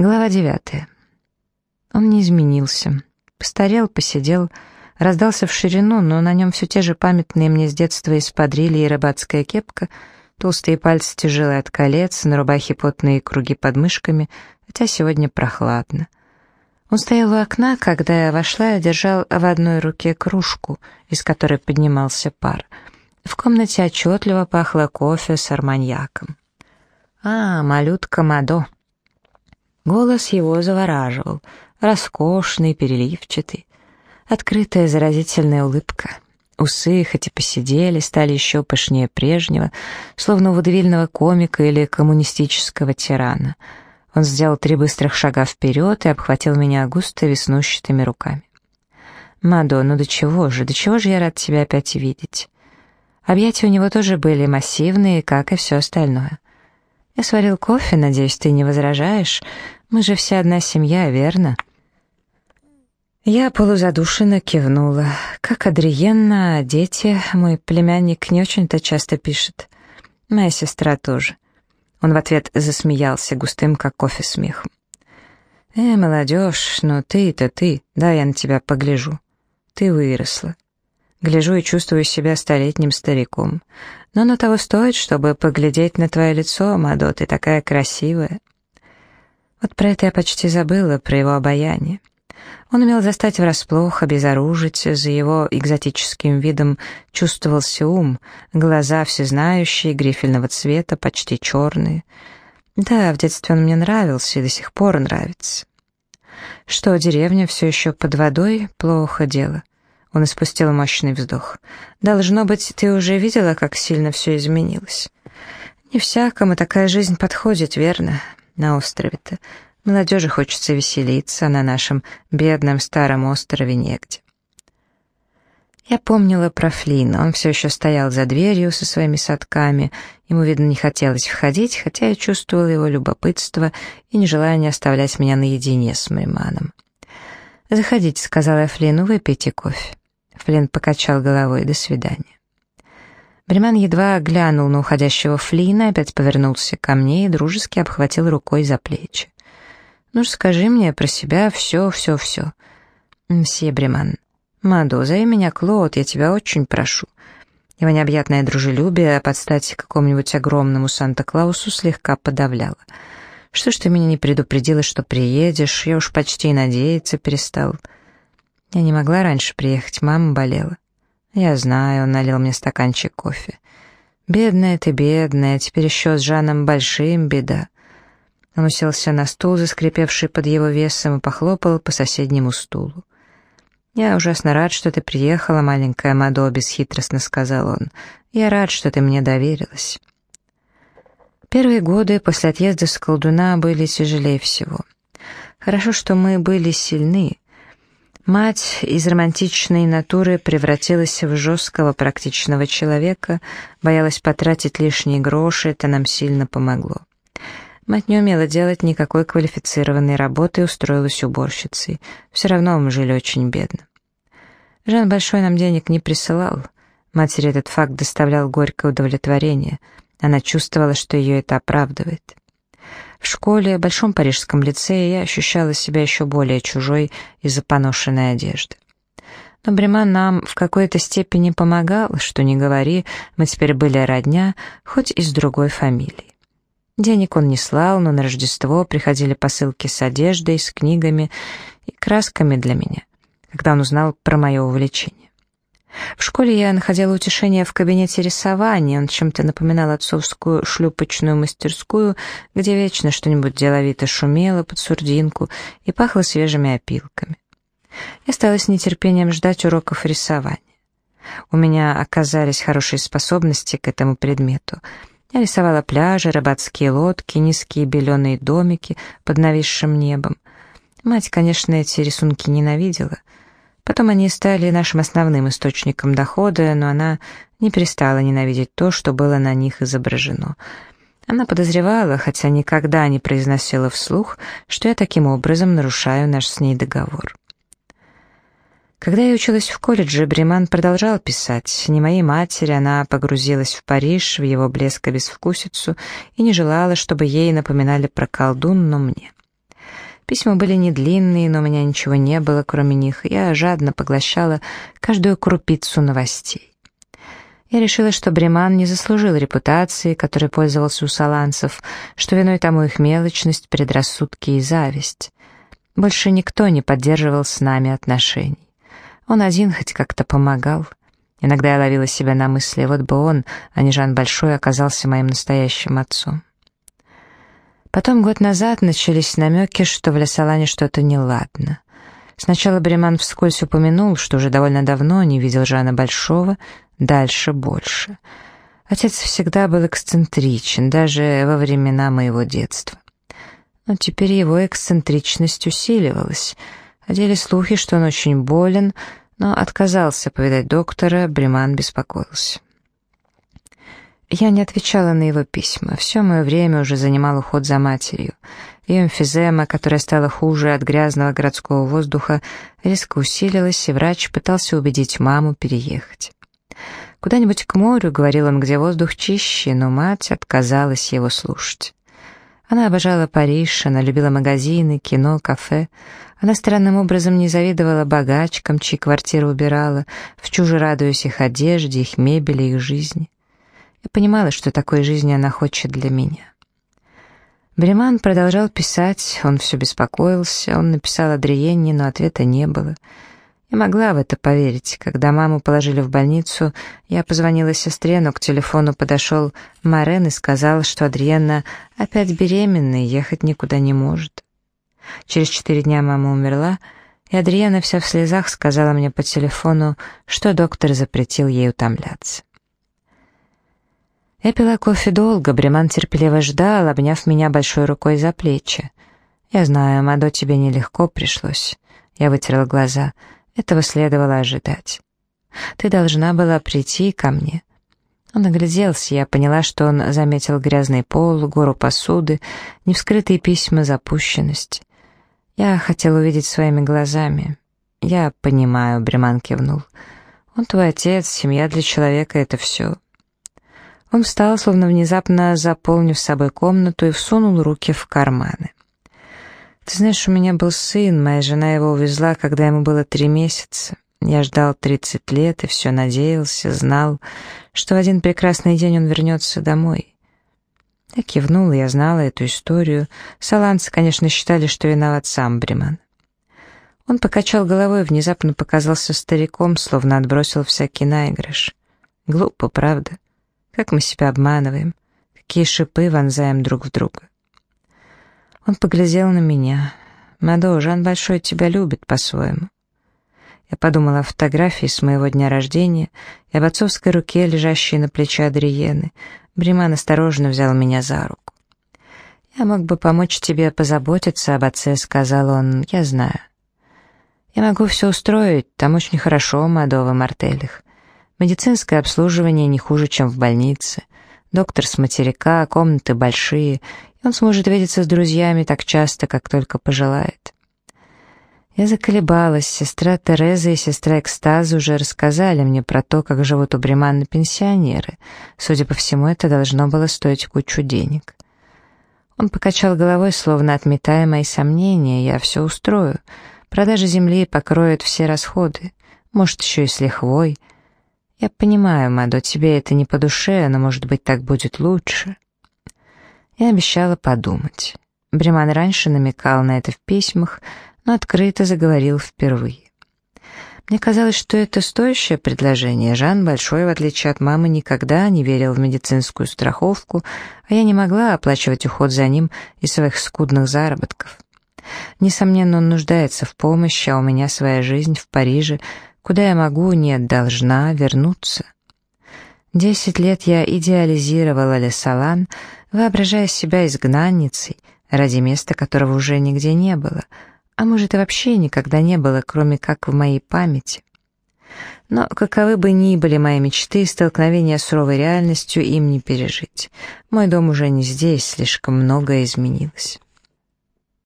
Глава девятая. Он не изменился. Постарел, посидел, раздался в ширину, но на нем все те же памятные мне с детства исподрили и рыбацкая кепка, толстые пальцы тяжелые от колец, на рубахе потные круги под мышками, хотя сегодня прохладно. Он стоял у окна, когда я вошла и держал в одной руке кружку, из которой поднимался пар. В комнате отчетливо пахло кофе с арманьяком. «А, малютка Мадо!» Голос его завораживал, роскошный, переливчатый. Открытая заразительная улыбка. Усы, хоть и посидели, стали еще пышнее прежнего, словно у водевильного комика или коммунистического тирана. Он сделал три быстрых шага вперед и обхватил меня густо веснущатыми руками. «Мадо, ну до чего же, до чего же я рад тебя опять видеть?» Объятия у него тоже были массивные, как и все остальное. Я сварил кофе, надеюсь, ты не возражаешь. Мы же вся одна семья, верно?» Я полузадушенно кивнула. Как Адриенна, дети, мой племянник не очень-то часто пишет. Моя сестра тоже. Он в ответ засмеялся густым, как кофе, смехом. «Э, молодежь, ну ты-то ты, да я на тебя погляжу. Ты выросла. Гляжу и чувствую себя столетним стариком. Но оно того стоит, чтобы поглядеть на твое лицо, Мадо, ты такая красивая. Вот про это я почти забыла, про его обаяние. Он умел застать врасплох, обезоружить, за его экзотическим видом чувствовался ум, глаза всезнающие, грифельного цвета, почти черные. Да, в детстве он мне нравился и до сих пор нравится. Что, деревня все еще под водой? Плохо дело. Он испустил мощный вздох. «Должно быть, ты уже видела, как сильно все изменилось?» «Не всякому такая жизнь подходит, верно? На острове-то. Молодежи хочется веселиться, а на нашем бедном старом острове негде». Я помнила про Флина. Он все еще стоял за дверью со своими садками. Ему, видно, не хотелось входить, хотя я чувствовала его любопытство и нежелание оставлять меня наедине с Майманом. «Заходите», — сказала я Флину, — «выпейте кофе». Флинн покачал головой. «До свидания». Бреман едва глянул на уходящего Флина, опять повернулся ко мне и дружески обхватил рукой за плечи. «Ну ж скажи мне про себя все, все, все». «Мсье Бреман». «Мадо, зови меня Клод, я тебя очень прошу». Его необъятное дружелюбие под стать какому-нибудь огромному Санта-Клаусу слегка подавляло. «Что ж ты меня не предупредила, что приедешь? Я уж почти надеяться перестал». Я не могла раньше приехать, мама болела. Я знаю, он налил мне стаканчик кофе. Бедная ты, бедная, теперь еще с Жаном большим беда. Он уселся на стул, заскрипевший под его весом, и похлопал по соседнему стулу. «Я ужасно рад, что ты приехала, маленькая Мадо», — бесхитростно сказал он. «Я рад, что ты мне доверилась». Первые годы после отъезда с колдуна были тяжелее всего. Хорошо, что мы были сильны, Мать из романтичной натуры превратилась в жесткого практичного человека, боялась потратить лишние гроши, это нам сильно помогло. Мать не умела делать никакой квалифицированной работы и устроилась уборщицей. Все равно мы жили очень бедно. Жан Большой нам денег не присылал. Матери этот факт доставлял горькое удовлетворение. Она чувствовала, что ее это оправдывает. В школе, в Большом Парижском лицее я ощущала себя еще более чужой из-за поношенной одежды. Но Бреман нам в какой-то степени помогал, что не говори, мы теперь были родня, хоть и с другой фамилией. Денег он не слал, но на Рождество приходили посылки с одеждой, с книгами и красками для меня, когда он узнал про мое увлечение. В школе я находила утешение в кабинете рисования, он чем-то напоминал отцовскую шлюпочную мастерскую, где вечно что-нибудь деловито шумело под сурдинку и пахло свежими опилками. Я стала с нетерпением ждать уроков рисования. У меня оказались хорошие способности к этому предмету. Я рисовала пляжи, рыбацкие лодки, низкие беленые домики под нависшим небом. Мать, конечно, эти рисунки ненавидела — Потом они стали нашим основным источником дохода, но она не перестала ненавидеть то, что было на них изображено. Она подозревала, хотя никогда не произносила вслух, что я таким образом нарушаю наш с ней договор. Когда я училась в колледже, Бреман продолжал писать. Не моей матери, она погрузилась в Париж, в его блеск и безвкусицу, и не желала, чтобы ей напоминали про колдун, но мне. Письма были не длинные, но у меня ничего не было, кроме них. Я жадно поглощала каждую крупицу новостей. Я решила, что Бреман не заслужил репутации, которой пользовался у саланцев, что виной тому их мелочность, предрассудки и зависть. Больше никто не поддерживал с нами отношений. Он один хоть как-то помогал. Иногда я ловила себя на мысли, вот бы он, а не Жан Большой, оказался моим настоящим отцом. Потом год назад начались намеки, что в Лесолане что-то неладно. Сначала Бреман вскользь упомянул, что уже довольно давно не видел Жана Большого, дальше больше. Отец всегда был эксцентричен, даже во времена моего детства. Но теперь его эксцентричность усиливалась. Ходили слухи, что он очень болен, но отказался повидать доктора, Бреман беспокоился. Я не отвечала на его письма. Все мое время уже занимал уход за матерью. Ее эмфизема, которая стала хуже от грязного городского воздуха, резко усилилась, и врач пытался убедить маму переехать. «Куда-нибудь к морю», — говорил он, — «где воздух чище», но мать отказалась его слушать. Она обожала Париж, она любила магазины, кино, кафе. Она странным образом не завидовала богачкам, чьи квартиры убирала, в чуже радуясь их одежде, их мебели, их жизни. Я понимала, что такой жизни она хочет для меня. Бреман продолжал писать, он все беспокоился, он написал Адриенне, но ответа не было. Я могла в это поверить. Когда маму положили в больницу, я позвонила сестре, но к телефону подошел Марен и сказал, что Адриенна опять беременна и ехать никуда не может. Через четыре дня мама умерла, и Адриена вся в слезах сказала мне по телефону, что доктор запретил ей утомляться. Я пила кофе долго, Бреман терпеливо ждал, обняв меня большой рукой за плечи. «Я знаю, Мадо, тебе нелегко пришлось». Я вытерла глаза. Этого следовало ожидать. «Ты должна была прийти ко мне». Он огляделся, я поняла, что он заметил грязный пол, гору посуды, невскрытые письма, запущенность. Я хотел увидеть своими глазами. «Я понимаю», — Бреман кивнул. «Он твой отец, семья для человека — это все. Он встал, словно внезапно заполнив собой комнату, и всунул руки в карманы. «Ты знаешь, у меня был сын, моя жена его увезла, когда ему было три месяца. Я ждал тридцать лет и все надеялся, знал, что в один прекрасный день он вернется домой». Я кивнула, я знала эту историю. Саланцы, конечно, считали, что виноват сам Бреман. Он покачал головой и внезапно показался стариком, словно отбросил всякий наигрыш. Глупо, правда? Как мы себя обманываем, какие шипы вонзаем друг в друга. Он поглядел на меня. «Мадо, Жан Большой тебя любит по-своему». Я подумала о фотографии с моего дня рождения и об отцовской руке, лежащей на плече Адриены. Бриман осторожно взял меня за руку. «Я мог бы помочь тебе позаботиться об отце», — сказал он. «Я знаю». «Я могу все устроить, там очень хорошо, Мадо, в Мартелях. Медицинское обслуживание не хуже, чем в больнице. Доктор с материка, комнаты большие, и он сможет видеться с друзьями так часто, как только пожелает. Я заколебалась. Сестра Тереза и сестра Экстаза уже рассказали мне про то, как живут у Бреманна пенсионеры. Судя по всему, это должно было стоить кучу денег. Он покачал головой, словно отметая мои сомнения. Я все устрою. Продажа земли покроет все расходы. Может, еще и с лихвой — «Я понимаю, Мадо, тебе это не по душе, но, может быть, так будет лучше». Я обещала подумать. Бреман раньше намекал на это в письмах, но открыто заговорил впервые. Мне казалось, что это стоящее предложение. Жан Большой, в отличие от мамы, никогда не верил в медицинскую страховку, а я не могла оплачивать уход за ним из своих скудных заработков. Несомненно, он нуждается в помощи, а у меня своя жизнь в Париже — куда я могу, нет, должна вернуться. Десять лет я идеализировала Лесалан, воображая себя изгнанницей, ради места которого уже нигде не было, а может и вообще никогда не было, кроме как в моей памяти. Но каковы бы ни были мои мечты, столкновения с суровой реальностью им не пережить. Мой дом уже не здесь, слишком многое изменилось.